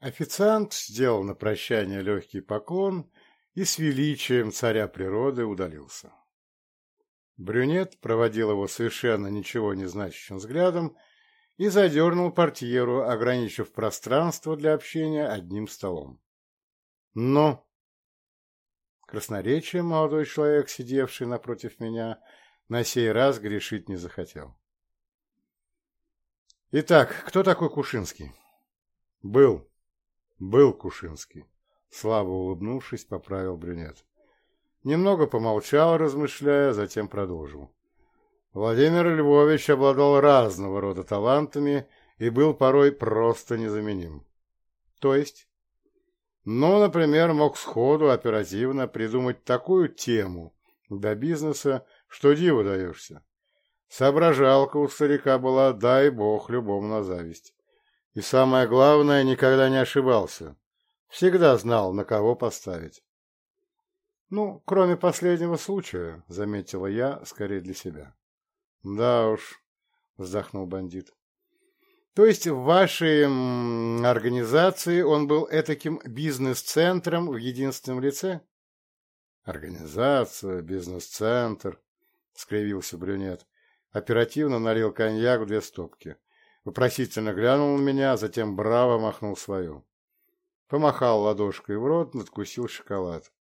Официант сделал на прощание легкий поклон и с величием царя природы удалился. Брюнет проводил его совершенно ничего не значащим взглядом и задернул портьеру, ограничив пространство для общения одним столом. «Но...» Красноречие молодой человек, сидевший напротив меня, на сей раз грешить не захотел. «Итак, кто такой Кушинский?» «Был. Был Кушинский. Слабо улыбнувшись, поправил брюнет. Немного помолчал, размышляя, затем продолжил. Владимир Львович обладал разного рода талантами и был порой просто незаменим. То есть? Ну, например, мог сходу оперативно придумать такую тему до бизнеса, что диву даешься. Соображалка у старика была, дай бог, любому на зависть. И самое главное, никогда не ошибался. Всегда знал, на кого поставить. Ну, кроме последнего случая, заметила я, скорее для себя. Да уж, вздохнул бандит. То есть в вашей организации он был этаким бизнес-центром в единственном лице? Организация, бизнес-центр, скривился брюнет. Оперативно налил коньяк в две стопки. Вопросительно глянул на меня, затем браво махнул свою. Помахал ладошкой в рот, надкусил шоколад.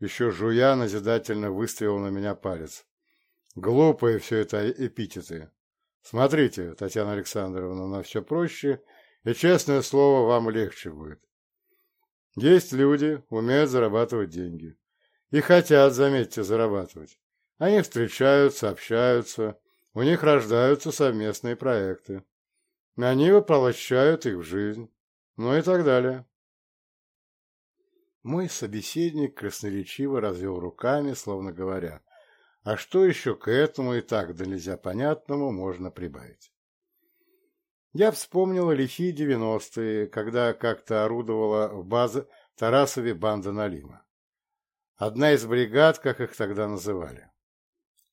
Еще жуя назидательно выставил на меня палец. Глупые все это эпитеты. Смотрите, Татьяна Александровна, на все проще, и, честное слово, вам легче будет. Есть люди, умеют зарабатывать деньги. И хотят, заметьте, зарабатывать. Они встречаются, общаются, у них рождаются совместные проекты. Они воплощают их в жизнь. Ну и так далее. Мой собеседник красноречиво развел руками, словно говоря, а что еще к этому и так да нельзя понятному можно прибавить? Я вспомнил лихие девяностые, когда как-то орудовала в базе Тарасове банда Налима. Одна из бригад, как их тогда называли.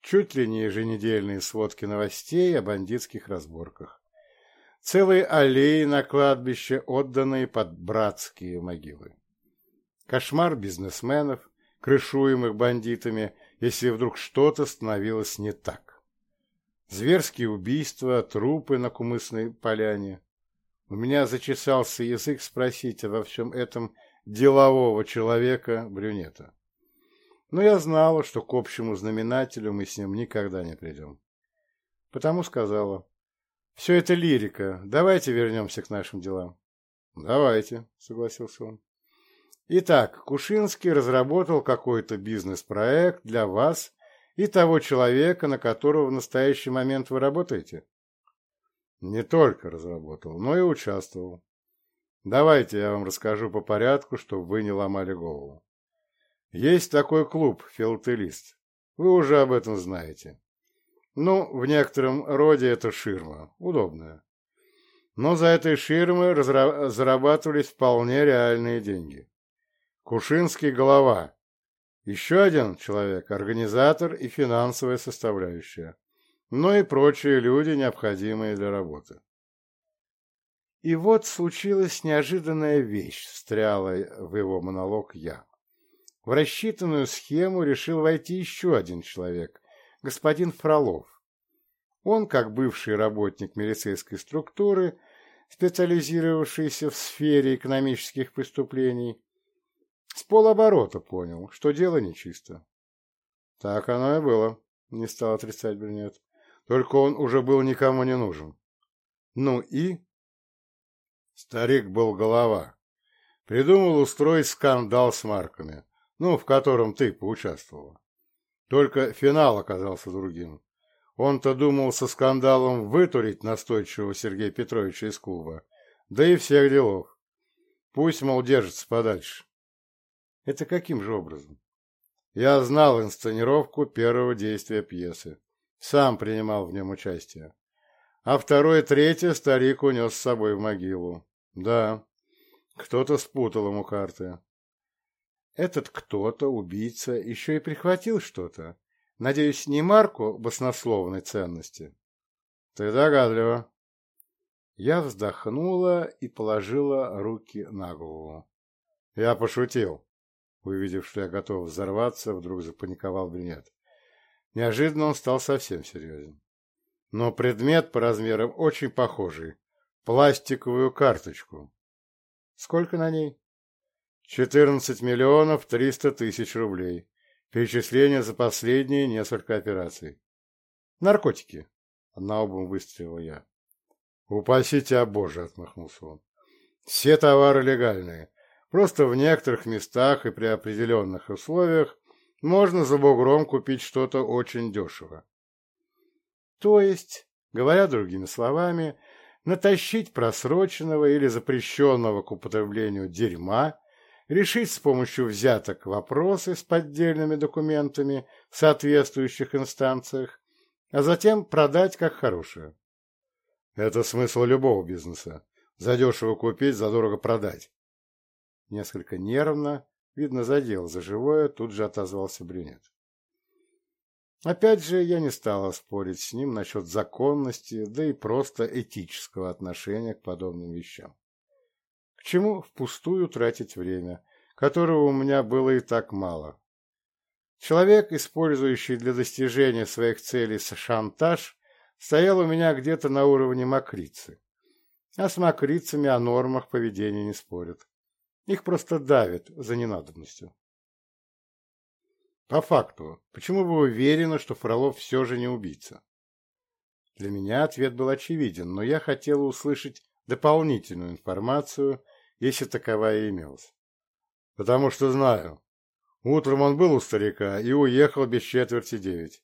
Чуть ли не еженедельные сводки новостей о бандитских разборках целые аллеи на кладбище, отданные под братские могилы. Кошмар бизнесменов, крышуемых бандитами, если вдруг что-то становилось не так. Зверские убийства, трупы на кумысной поляне. У меня зачесался язык спросить обо всем этом делового человека-брюнета. Но я знала, что к общему знаменателю мы с ним никогда не придем. Потому сказала, все это лирика, давайте вернемся к нашим делам. Давайте, согласился он. Итак, Кушинский разработал какой-то бизнес-проект для вас и того человека, на которого в настоящий момент вы работаете? Не только разработал, но и участвовал. Давайте я вам расскажу по порядку, чтобы вы не ломали голову. Есть такой клуб «Филателист». Вы уже об этом знаете. Ну, в некотором роде это ширма. Удобная. Но за этой ширмой зарабатывались вполне реальные деньги. Кушинский – голова. Еще один человек – организатор и финансовая составляющая. Но и прочие люди, необходимые для работы. И вот случилась неожиданная вещь, встряла в его монолог я. В рассчитанную схему решил войти еще один человек – господин Фролов. Он, как бывший работник милицейской структуры, специализировавшийся в сфере экономических преступлений, с полоборота понял, что дело нечисто. Так оно и было, не стал отрицать брюнет. Только он уже был никому не нужен. Ну и? Старик был голова. Придумал устроить скандал с марками, ну, в котором ты поучаствовала. Только финал оказался другим. Он-то думал со скандалом вытурить настойчивого Сергея Петровича из клуба, да и всех делов. Пусть, мол, держится подальше. Это каким же образом? Я знал инсценировку первого действия пьесы. Сам принимал в нем участие. А второе и третье старик унес с собой в могилу. Да, кто-то спутал ему карты этот кто-то, убийца, еще и прихватил что-то. Надеюсь, не марку баснословной ценности. Ты догадлива. Я вздохнула и положила руки на голову. Я пошутил. Увидев, что я готов взорваться, вдруг запаниковал брюнет. Неожиданно он стал совсем серьезен. Но предмет по размерам очень похожий. Пластиковую карточку. Сколько на ней? Четырнадцать миллионов триста тысяч рублей. Перечисление за последние несколько операций. Наркотики. Наобум выстрелил я. Упаси тебя, Боже, отмахнулся он. Все товары легальные. Просто в некоторых местах и при определенных условиях можно за бугром купить что-то очень дешево. То есть, говоря другими словами, натащить просроченного или запрещенного к употреблению дерьма, решить с помощью взяток вопросы с поддельными документами в соответствующих инстанциях, а затем продать как хорошее. Это смысл любого бизнеса. Задешево купить, задорого продать. Несколько нервно, видно, задел за живое, тут же отозвался брюнет. Опять же, я не стала спорить с ним насчет законности, да и просто этического отношения к подобным вещам. К чему впустую тратить время, которого у меня было и так мало? Человек, использующий для достижения своих целей шантаж, стоял у меня где-то на уровне мокрицы. А с мокрицами о нормах поведения не спорят. Их просто давят за ненадобностью. По факту, почему вы уверены, что Фролов все же не убийца? Для меня ответ был очевиден, но я хотела услышать дополнительную информацию, если таковая имелась. Потому что знаю. Утром он был у старика и уехал без четверти девять.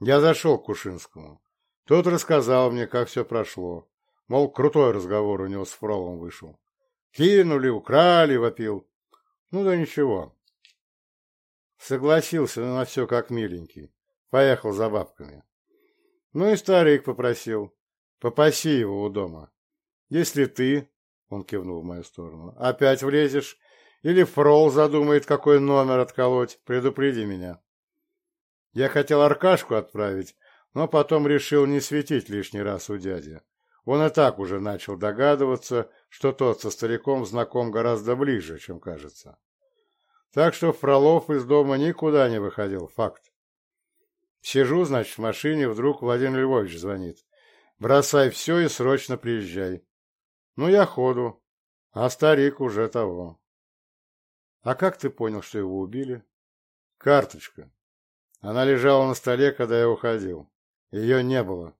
Я зашел к Кушинскому. Тот рассказал мне, как все прошло. Мол, крутой разговор у него с Фролом вышел. Кинули, украли, вопил. Ну да ничего. Согласился на все как миленький. Поехал за бабками. Ну и старик попросил. Попаси его у дома. Если ты, он кивнул в мою сторону, опять влезешь, или фрол задумает, какой номер отколоть, предупреди меня. Я хотел Аркашку отправить, но потом решил не светить лишний раз у дяди. Он и так уже начал догадываться, что тот со стариком знаком гораздо ближе, чем Ну, я ходу. А старик уже того. А как ты понял, что его убили? Карточка. Она лежала на столе, когда я уходил. Ее не было.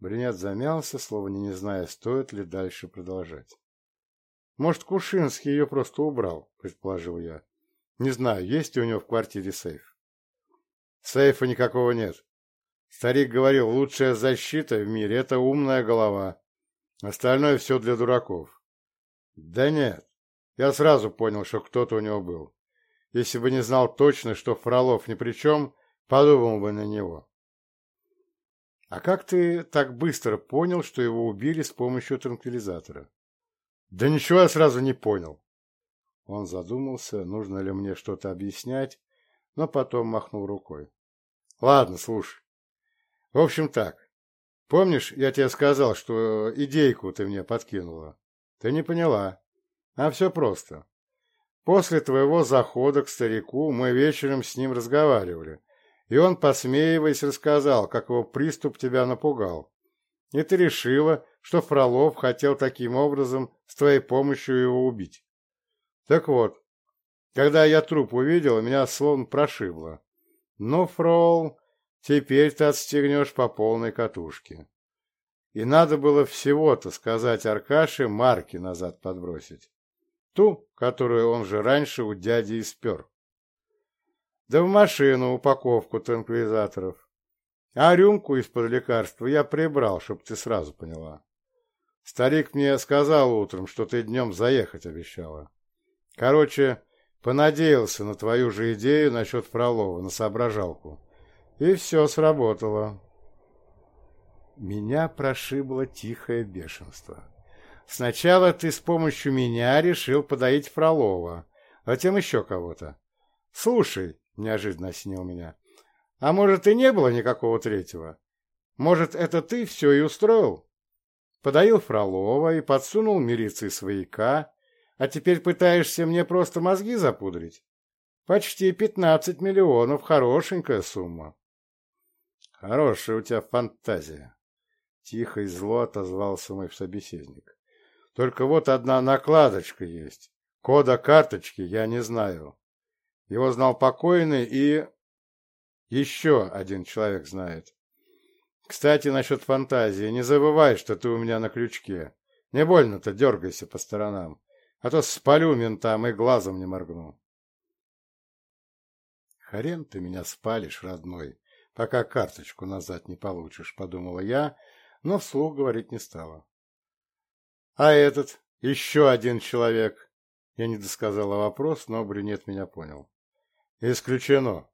Бринят замялся, словно не зная, стоит ли дальше продолжать. Может, Кушинский ее просто убрал, предположил я. Не знаю, есть ли у него в квартире сейф. Сейфа никакого нет. Старик говорил, лучшая защита в мире – это умная голова. Остальное все для дураков». «Да нет. Я сразу понял, что кто-то у него был. Если бы не знал точно, что Фролов ни при чем, подумал бы на него». «А как ты так быстро понял, что его убили с помощью транквилизатора?» «Да ничего я сразу не понял». Он задумался, нужно ли мне что-то объяснять, но Помнишь, я тебе сказал, что идейку ты мне подкинула? Ты не поняла. А все просто. После твоего захода к старику мы вечером с ним разговаривали, и он, посмеиваясь, рассказал, как его приступ тебя напугал. И ты решила, что Фролов хотел таким образом с твоей помощью его убить. Так вот, когда я труп увидел, меня словно прошибло. Но ну, Фрол теперь ты отстегнешь по полной катушке. И надо было всего-то сказать Аркаше марки назад подбросить. Ту, которую он же раньше у дяди испер да в машину упаковку транквилизаторов. А рюмку из-под лекарства я прибрал, чтоб ты сразу поняла. Старик мне сказал утром, что ты днем заехать обещала. Короче, понадеялся на твою же идею насчет Фролова, на соображалку. И все сработало. Меня прошибло тихое бешенство. Сначала ты с помощью меня решил подоить Фролова, а затем еще кого-то. Слушай, неожиданно осенил меня, а может и не было никакого третьего? Может, это ты все и устроил? Подоил Фролова и подсунул милиции свояка, а теперь пытаешься мне просто мозги запудрить? Почти пятнадцать миллионов, хорошенькая сумма. Хорошая у тебя фантазия. Тихо и зло отозвался мой собеседник. Только вот одна накладочка есть. Кода карточки я не знаю. Его знал покойный и... Еще один человек знает. Кстати, насчет фантазии. Не забывай, что ты у меня на крючке. Не больно-то дергайся по сторонам. А то спалю ментам и глазом не моргну. Хрен ты меня спалишь, родной, пока карточку назад не получишь, подумала я, но вслух говорить не стала. А этот, еще один человек. Я не досказала вопрос, но брюнет меня понял. Исключено.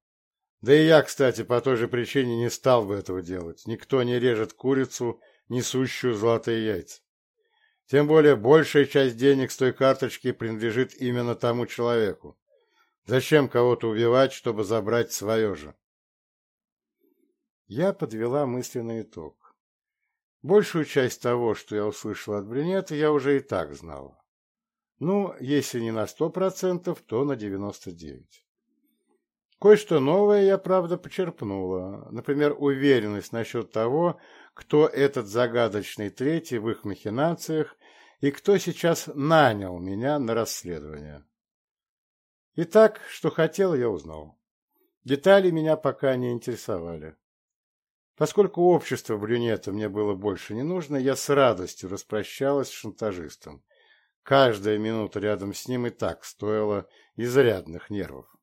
Да и я, кстати, по той же причине не стал бы этого делать. Никто не режет курицу, несущую золотые яйца. Тем более большая часть денег с той карточки принадлежит именно тому человеку. Зачем кого-то убивать, чтобы забрать свое же? Я подвела мысленный итог. Большую часть того, что я услышала от брюнета, я уже и так знала. Ну, если не на сто процентов, то на девяносто девять. Кое-что новое я, правда, почерпнула. Например, уверенность насчет того, кто этот загадочный третий в их махинациях и кто сейчас нанял меня на расследование. Итак, что хотел, я узнал. Детали Поскольку общество брюнета мне было больше не нужно, я с радостью распрощалась с шантажистом. Каждая минута рядом с ним и так стоила изрядных нервов.